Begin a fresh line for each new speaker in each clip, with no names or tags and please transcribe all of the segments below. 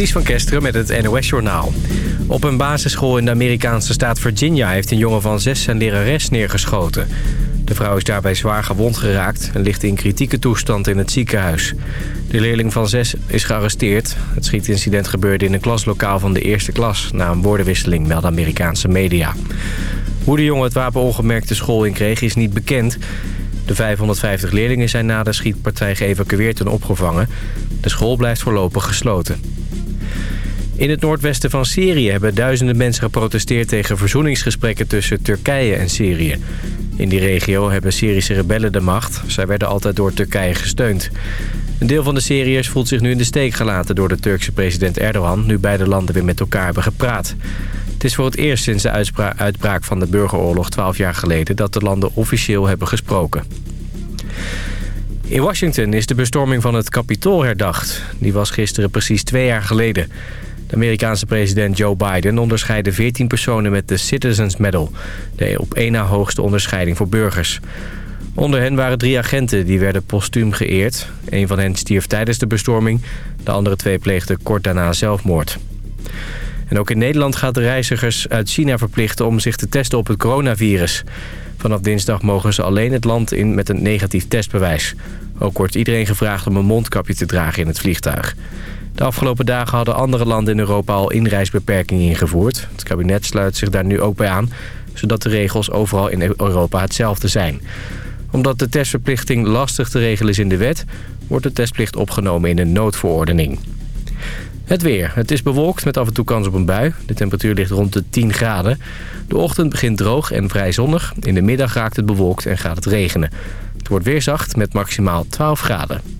Ties van Kesteren met het NOS-journaal. Op een basisschool in de Amerikaanse staat Virginia... heeft een jongen van zes zijn lerares neergeschoten. De vrouw is daarbij zwaar gewond geraakt... en ligt in kritieke toestand in het ziekenhuis. De leerling van zes is gearresteerd. Het schietincident gebeurde in een klaslokaal van de eerste klas... na een woordenwisseling, melden Amerikaanse media. Hoe de jongen het wapen ongemerkt de school in kreeg is niet bekend... De 550 leerlingen zijn na de schietpartij geëvacueerd en opgevangen. De school blijft voorlopig gesloten. In het noordwesten van Syrië hebben duizenden mensen geprotesteerd... tegen verzoeningsgesprekken tussen Turkije en Syrië. In die regio hebben Syrische rebellen de macht. Zij werden altijd door Turkije gesteund. Een deel van de Syriërs voelt zich nu in de steek gelaten... door de Turkse president Erdogan... nu beide landen weer met elkaar hebben gepraat. Het is voor het eerst sinds de uitbraak van de burgeroorlog 12 jaar geleden... dat de landen officieel hebben gesproken. In Washington is de bestorming van het Capitool herdacht. Die was gisteren precies twee jaar geleden. De Amerikaanse president Joe Biden onderscheidde 14 personen met de Citizens Medal... de op één na hoogste onderscheiding voor burgers. Onder hen waren drie agenten die werden postuum geëerd. Een van hen stierf tijdens de bestorming. De andere twee pleegden kort daarna zelfmoord. En ook in Nederland gaat de reizigers uit China verplichten om zich te testen op het coronavirus. Vanaf dinsdag mogen ze alleen het land in met een negatief testbewijs. Ook wordt iedereen gevraagd om een mondkapje te dragen in het vliegtuig. De afgelopen dagen hadden andere landen in Europa al inreisbeperkingen ingevoerd. Het kabinet sluit zich daar nu ook bij aan, zodat de regels overal in Europa hetzelfde zijn. Omdat de testverplichting lastig te regelen is in de wet, wordt de testplicht opgenomen in een noodverordening. Het weer. Het is bewolkt met af en toe kans op een bui. De temperatuur ligt rond de 10 graden. De ochtend begint droog en vrij zonnig. In de middag raakt het bewolkt en gaat het regenen. Het wordt weer zacht met maximaal 12 graden.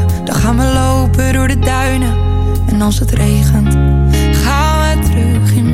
dan
gaan we
lopen door de duinen. En als het regent, gaan we terug
in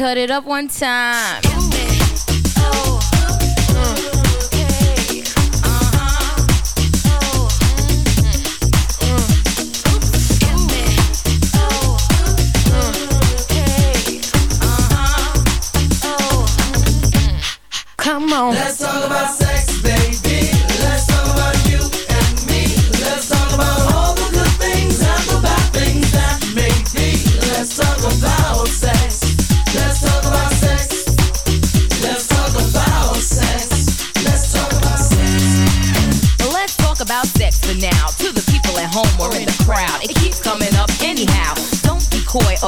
cut it up one time.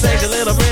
Take a little bit.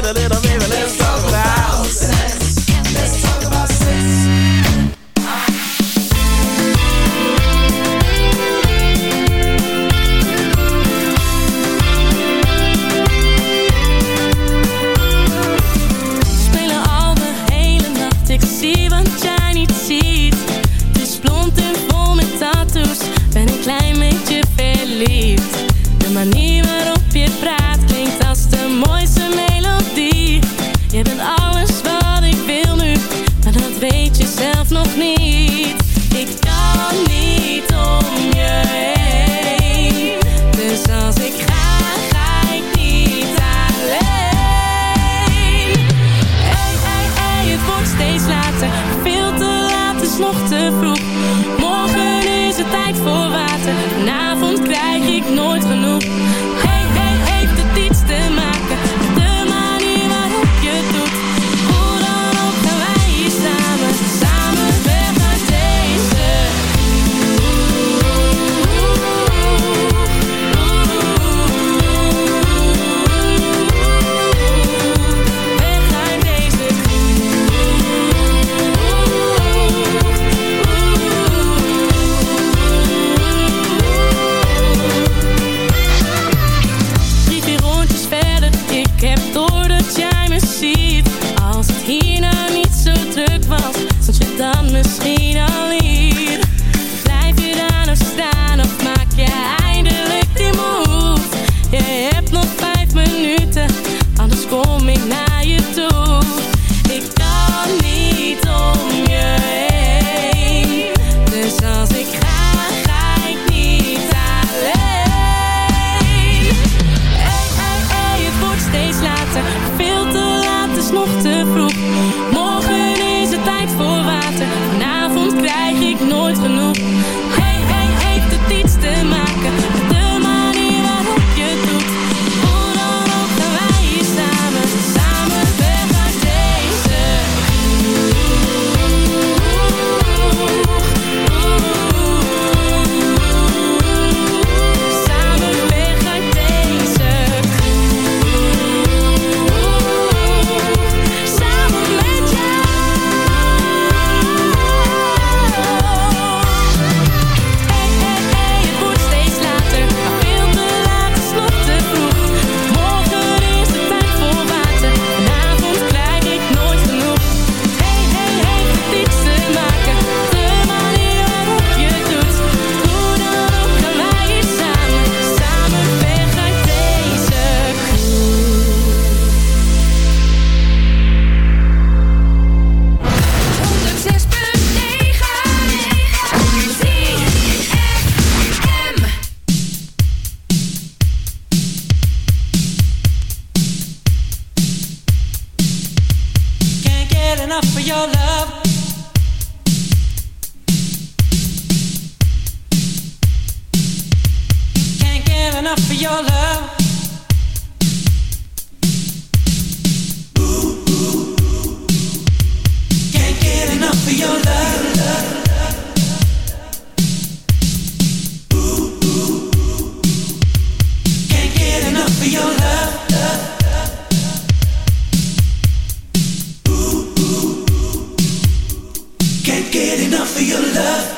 Can't get enough of your love.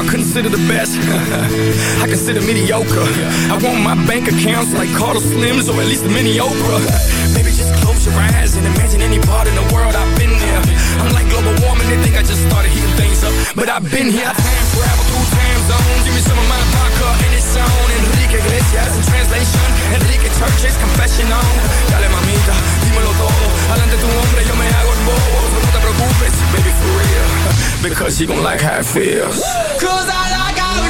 Y'all consider the best? I consider mediocre. I want my bank accounts like Carlos Slims or at least a mini Oprah. Baby, just close your eyes and imagine any part in the world I've been. I'm like global warming, they think I just started heating things up. But I've been here, time travel through time zones. Give me some of my vodka and it's on. Enrique Iglesias in translation. Enrique Church's confession on. Dale mamita, dímelo todo. Adelante tu hombre, yo me hago el bobo. No te preocupes, baby, for real. Because you gon' like how it feels.
Cause I like how it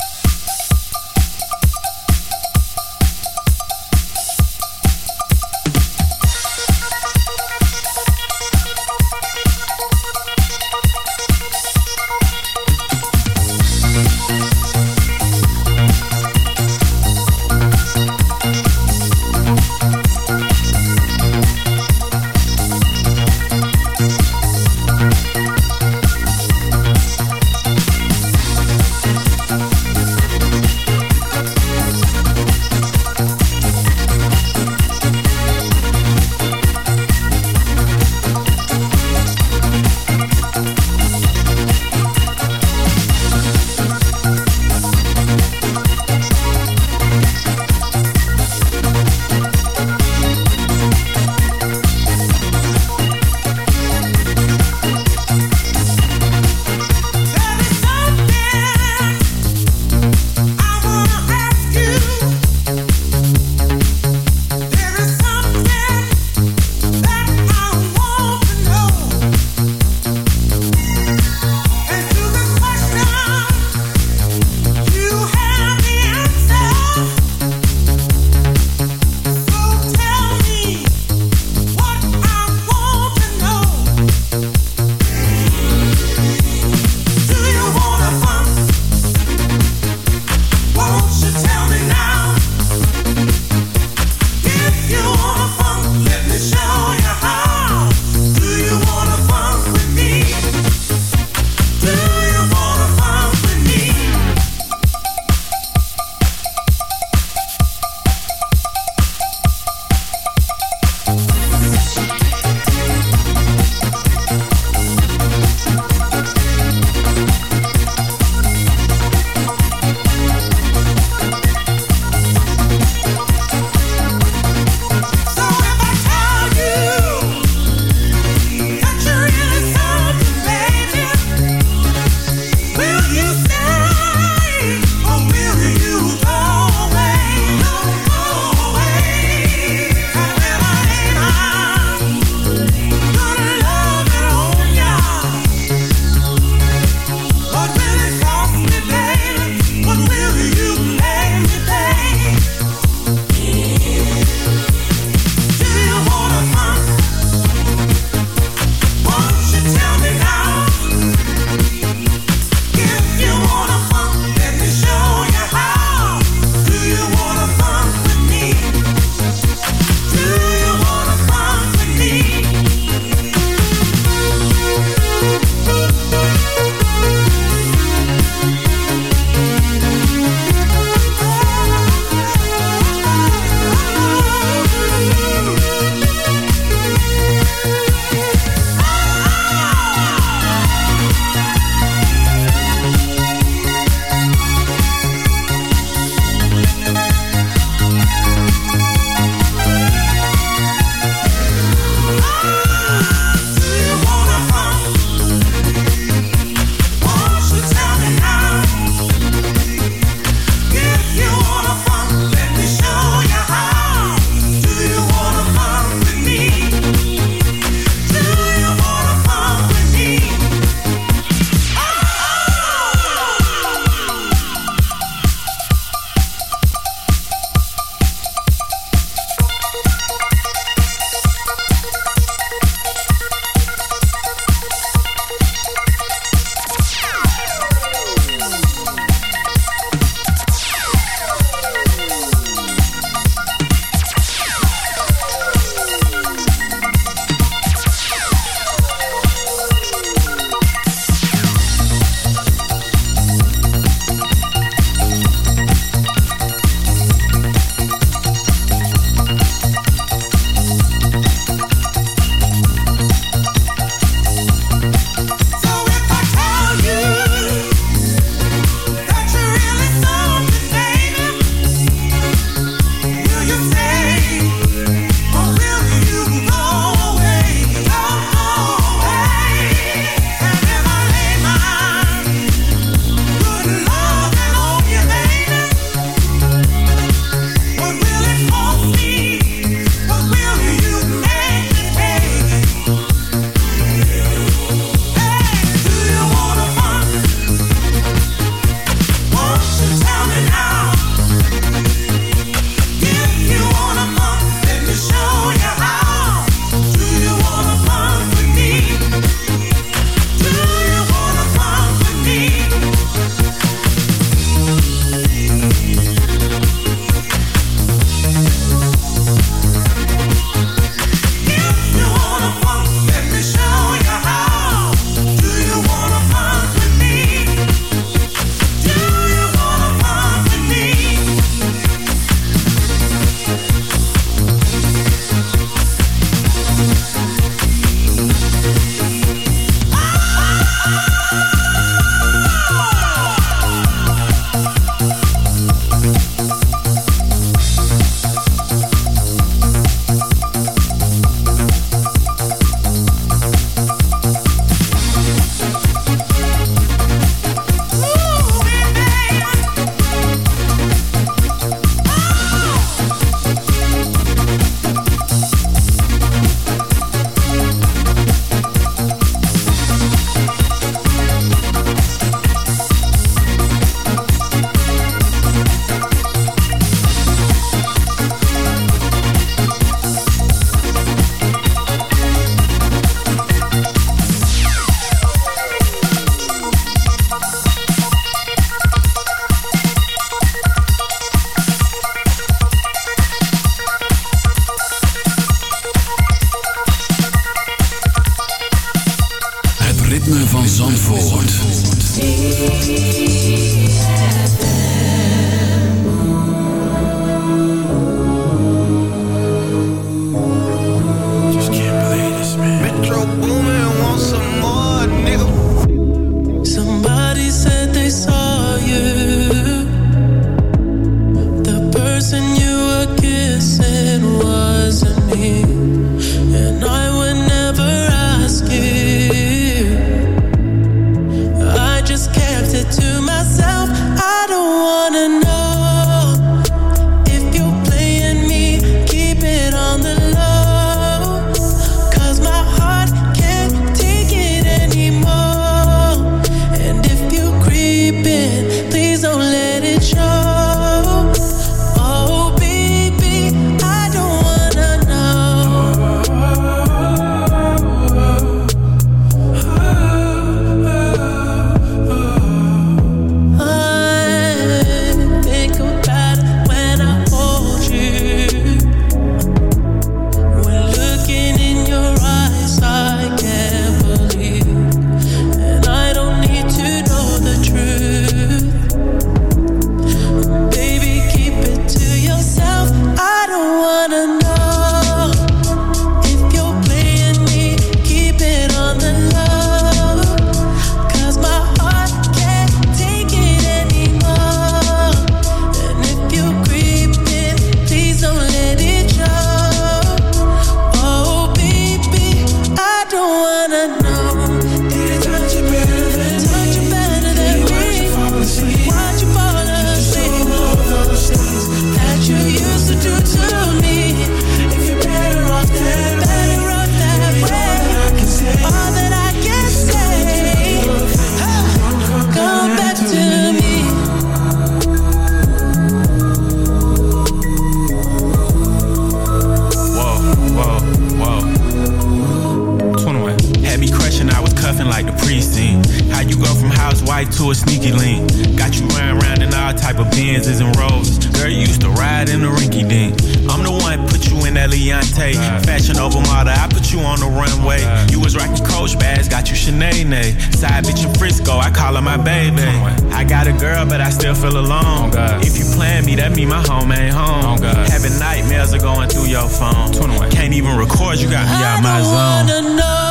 Foge,
garra. E Amazon.